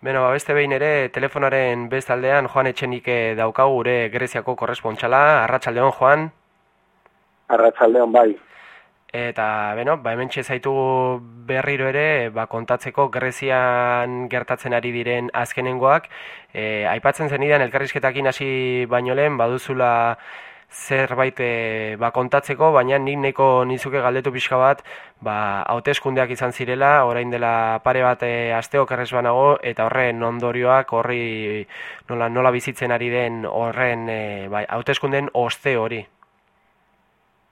Beno, ba, beste behin ere, telefonaren bestaldean Joan Etxenike daukagu gure Greziako korrespontxala. Arratxaldeon, Joan? Arratxaldeon, bai. Eta, beno, ba, hemen zaitugu berriro ere, ba, kontatzeko Grezian gertatzen ari diren azkenengoak. E, aipatzen zenidan, elkarrizketakin hasi baino lehen, baduzula zerbait e, ba, kontatzeko, baina nik neko nizuke galdetu pixka bat, ba, hauteskundeak izan zirela, orain dela pare bat e, asteo kerrez banago, eta horren ondorioak horri nola, nola bizitzen ari den horren e, bai, hauteskunden oste hori.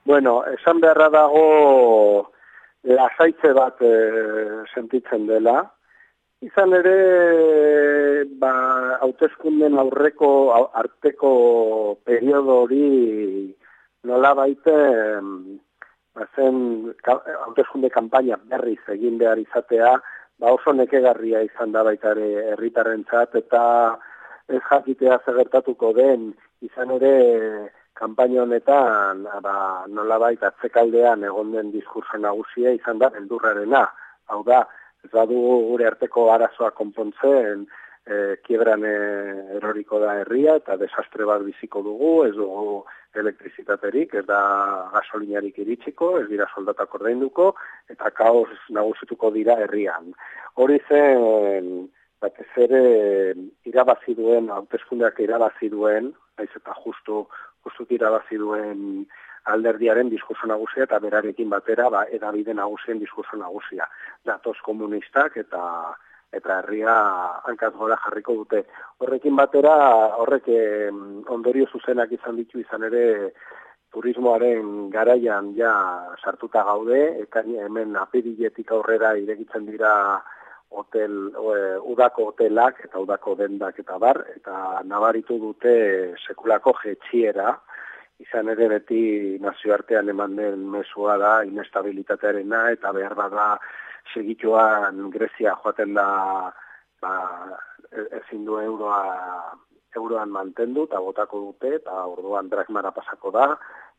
Bueno, esan beharra dago lasaitze bat e, sentitzen dela, Izan ere, ba, hautezkunden aurreko arteko periodo hori nola baite, ba, zen hautezkunde kampaina berriz egin behar izatea, ba, oso nekegarria izan da baita ere herritarrentzat eta ez jakitea zegertatuko den, izan ere, kampaina honetan, ba, nola baita atzekaldean egon den diskurso nagusia izan da, beldurrarena, hau da, ez badu gure arteko arazoa konpontzen, e, kiebran e, eroriko da herria eta desastre bat biziko dugu, ez dugu elektrizitaterik, ez da gasolinarik iritsiko, ez dira soldatak ordeinduko, eta kaos nagusituko dira herrian. Hori zen, batez ere, irabazi duen, hauteskundeak irabazi duen, haiz eta justu, justu irabazi duen alderdiaren diskurso nagusia eta berarekin batera ba edabide nagusien diskurso nagusia. Datos komunistak eta eta herria hankaz gora jarriko dute. Horrekin batera, horrek ondorio zuzenak izan ditu izan ere turismoaren garaian ja sartuta gaude, eta hemen apiriletik aurrera iregitzen dira hotel, udako hotelak eta udako dendak eta bar, eta nabaritu dute sekulako jetxiera, izan ere beti nazioartean eman den mesua da inestabilitatearena eta behar bada segituan Grezia joaten da ba, e, ezin du euroa euroan mantendu eta botako dute eta orduan dragmara pasako da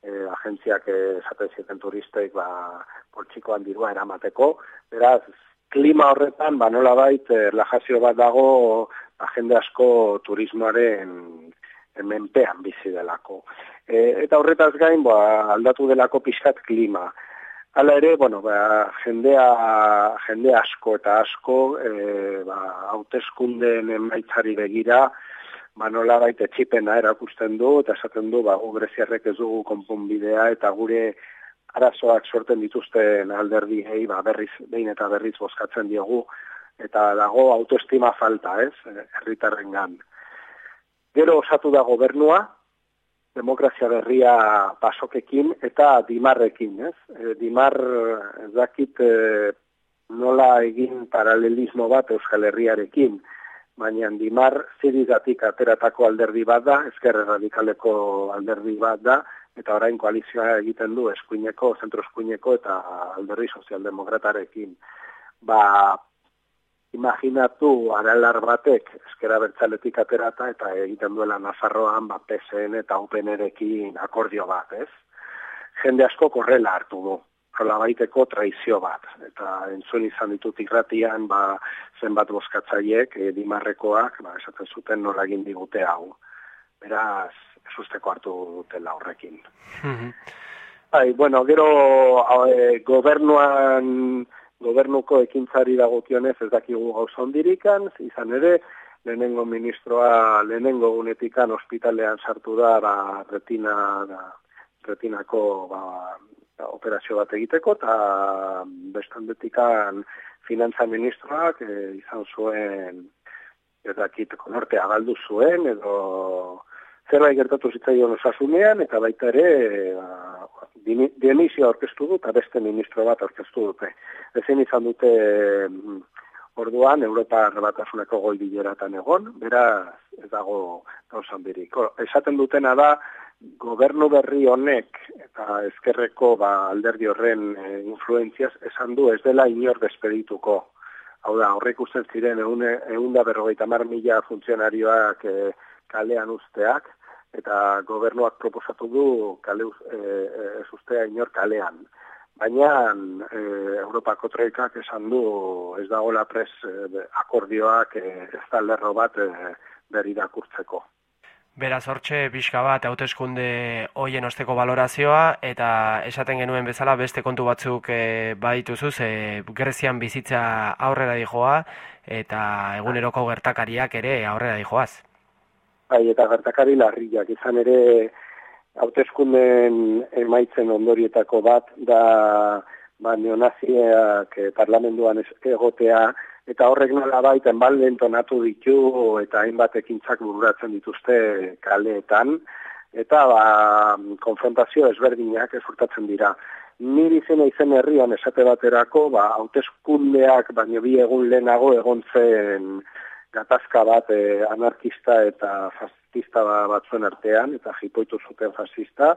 e, agentziak esaten zieten turistek ba, poltsikoan dirua eramateko. Beraz klima horretan ba nola bait e, lajazio bat dago agende asko turismoaren menpean bizi delako. E, eta horretaz gain, ba, aldatu delako pixkat klima. Hala ere, bueno, ba, jendea, jende asko eta asko, e, ba, hauteskundeen emaitzari begira, ba, nola baita txipena erakusten du, eta esaten du, ba, greziarrek ez dugu konponbidea, eta gure arazoak sorten dituzten alderdi hei, ba, berriz, behin eta berriz bozkatzen diogu, eta dago autoestima falta, ez, herritarren gan. Gero osatu da gobernua, demokrazia berria pasokekin eta dimarrekin, ez? E, dimar ez dakit e, nola egin paralelismo bat Euskal Herriarekin, baina dimar zirigatik ateratako alderdi bat da, ezkerre radikaleko alderdi bat da, eta orain koalizioa egiten du eskuineko, zentro eskuineko eta alderdi sozialdemokratarekin. Ba, imaginatu aralar batek eskera bertzaletik aterata eta egiten duela Nazarroan ba, PSN eta UPN-erekin akordio bat, ez? Jende asko korrela hartu du, hola baiteko traizio bat. Eta entzun izan ditut irratian ba, zenbat boskatzaiek, e, dimarrekoak, ba, esaten zuten nola egin digute hau. Beraz, ez usteko hartu dutela horrekin. Mm bueno, gero e, gobernuan gobernuko ekintzari dagokionez ez dakigu gauza ondirikan, izan ere, lehenengo ministroa, lehenengo unetikan ospitalean sartu da, ba, retina, da, retinako ba, operazio bat egiteko, eta bestandetikan finantza ministroak e, izan zuen, ez dakit, konortea galdu zuen, edo zerbait gertatu zitzaion osasunean, eta baita ere, ba, Dionisio orkestu du eta beste ministro bat orkestu dute. Ezin izan dute mm, orduan Europa batasuneko goi bileratan egon, bera ez dago gauzan birik. Esaten dutena da, gobernu berri honek eta ezkerreko ba, alderdi horren e, influenziaz esan du ez dela inor despedituko. Hau da, horrek usten ziren egun da berrogeita mar mila funtzionarioak e, kalean usteak, eta gobernuak proposatu du kale e, e, inor kalean. baina e, Europako troikak esan du ez dagoela pres e, akordioak e, ez da lerro bat e, berirakurtzeko. Beraz, hortxe pixka bat hauteskunde hoien osteko valorazioa eta esaten genuen bezala beste kontu batzuk e, badituzu ze Grezian bizitza aurrera dijoa eta eguneroko gertakariak ere aurrera dijoaz. Bai, eta gertakari larriak izan ere hauteskunden emaitzen ondorietako bat da ba, neonaziak eh, parlamentuan egotea eta horrek nola baita enbalden tonatu ditu eta hainbat ekintzak bururatzen dituzte kaleetan eta ba, konfrontazio ezberdinak ezurtatzen dira. Niri izena izen herrian esate baterako, ba, hauteskundeak baino bi egun lehenago egon zen gatazka bat e, anarkista eta fascista ba, batzuen artean, eta jipoitu zuten fascista.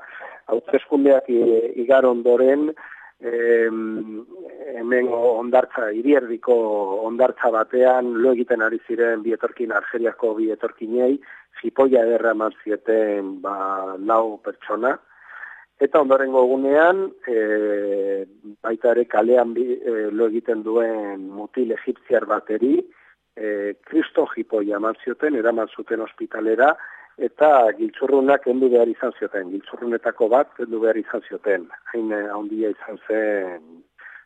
Hauteskundeak igar ondoren, hemen ondartza, irierdiko ondartza batean, lo egiten ari ziren bi etorkin, Argeriako bi etorkinei, jipoia ederra eman zieten ba, lau pertsona, eta ondorengo egunean, e, baita ere kalean bi, e, lo egiten duen mutil egipziar bateri, e, kristo jipoia eman zioten, eraman zuten ospitalera, eta giltzurrunak endu behar izan zioten, giltzurrunetako bat endu behar izan zioten, hain handia izan zen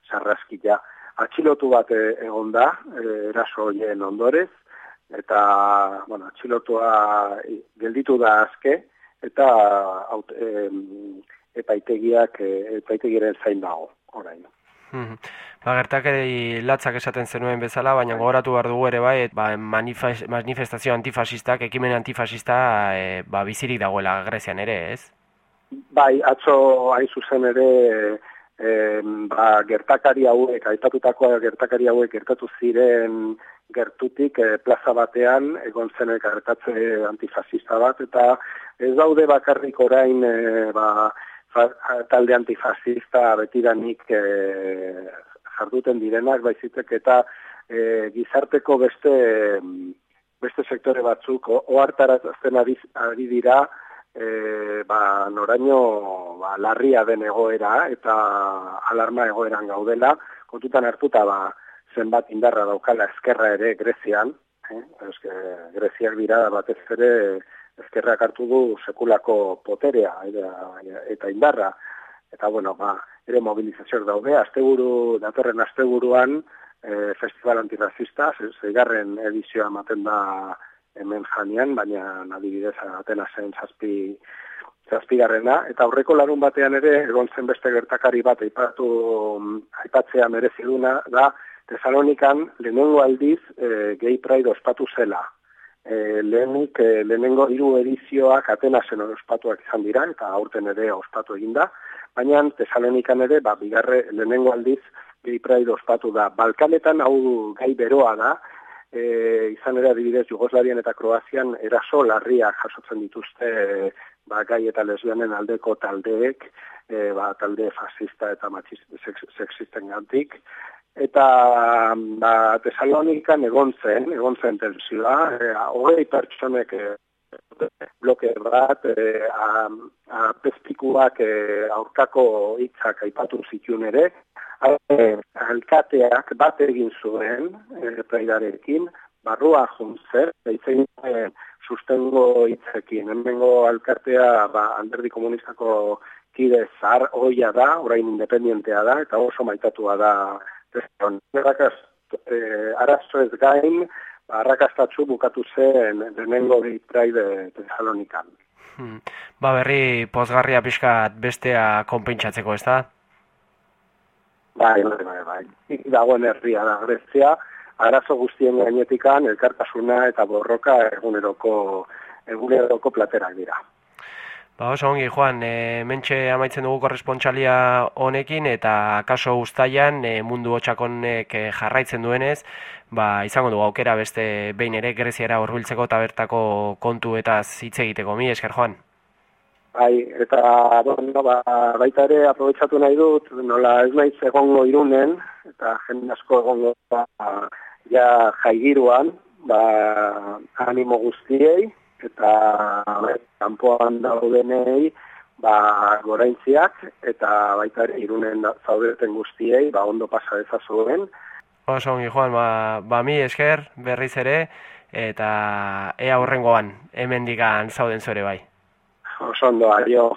sarraskila. Atxilotu bat eh, egon da, eh, eraso hoien ondorez, eta bueno, atxilotua gelditu da azke, eta aut, e, epaitegiak, epaitegiren zain dago, orain. Hmm. Ba, gertakeri latzak esaten zenuen bezala, baina bai. gogoratu behar dugu ere bai, ba, manifestazio antifasistak, ekimen antifasista, e, ba, bizirik dagoela Grezian ere, ez? Bai, atzo hain zuzen ere, e, ba, gertakari hauek, aitatutako gertakari hauek gertatu ziren gertutik e, plaza batean, egon zen gertatze antifasista bat, eta ez daude bakarrik orain, e, ba, talde antifasista betidanik e, jarduten direnak, baizitek eta e, gizarteko beste beste sektore batzuk ohartarazten ari, ari dira e, ba, noraino ba, larria den egoera eta alarma egoeran gaudela, kontutan hartuta ba, zenbat indarra daukala eskerra ere Grezian, eh? Eske, Greziak dira batez ere ezkerrak hartu du sekulako poterea eta indarra. Eta bueno, ba, ere mobilizazioak daude, asteburu, datorren asteburuan, e, festival antirrazista, zeigarren edizioa ematen da hemen janean, baina adibidez Atenasen zazpi, zazpigarrena, eta aurreko larun batean ere, egon zen beste gertakari bat, aipatu, aipatzea mereziduna, da, Tesalonikan lehenengo aldiz e, gay pride ospatu zela, e, lehenik, e, lehenengo hiru edizioak Atenasen ospatuak izan dira, eta aurten ere ospatu eginda, baina Tesalonikan ere, ba, bigarre lehenengo aldiz, Gay Pride ospatu da. Balkanetan hau gai beroa da, e, izan ere adibidez Jugoslavian eta Kroazian eraso larriak jasotzen dituzte e, ba, gai eta lesbianen aldeko taldeek, e, ba, talde fascista eta sexisten gantik, eta ba, Tesalonikan egon zen, egon zen tensioa, e, hogei pertsonek e, bloke bat, e, a, a pestikuak e, aurkako hitzak aipatu zituen ere, alkateak bat egin zuen, e, praidarekin, barrua juntzer, eitzen e, sustengo hitzekin. Hemengo alkatea ba, alderdi komunistako kide zar oia da, orain independientea da, eta oso maitatua da Errakaz, eh, arazo ez gain, arrakastatzu bukatu zen denengo bitrai de Tesalonikan. Hmm. Ba berri pozgarria pixka bestea konpentsatzeko, ez da? Bai, bai, bai, bai. Dagoen herria da Grezia, arazo guztien gainetikan, elkartasuna eta borroka eguneroko, eguneroko platerak dira. Ba, oso ongi, Juan, e, mentxe amaitzen dugu korrespontxalia honekin, eta kaso ustaian e, mundu hotxakonek e, jarraitzen duenez, ba, izango dugu aukera beste behin ere greziara horbiltzeko eta bertako kontu eta hitz egiteko, mi esker, Juan? Bai, eta bueno, ba, baita ere aprobetsatu nahi dut, nola ez naiz egongo irunen, eta jende asko egongo ba, ja jaigiruan, ba, animo guztiei, eta kanpoan daudenei ba, goraintziak eta baita ere irunen zaudeten guztiei ba, ondo pasa dezazuen. Oso ongi, Juan, ba, ba mi esker berriz ere eta ea horrengoan hemen digan zauden zore bai. Oso ondo, adio.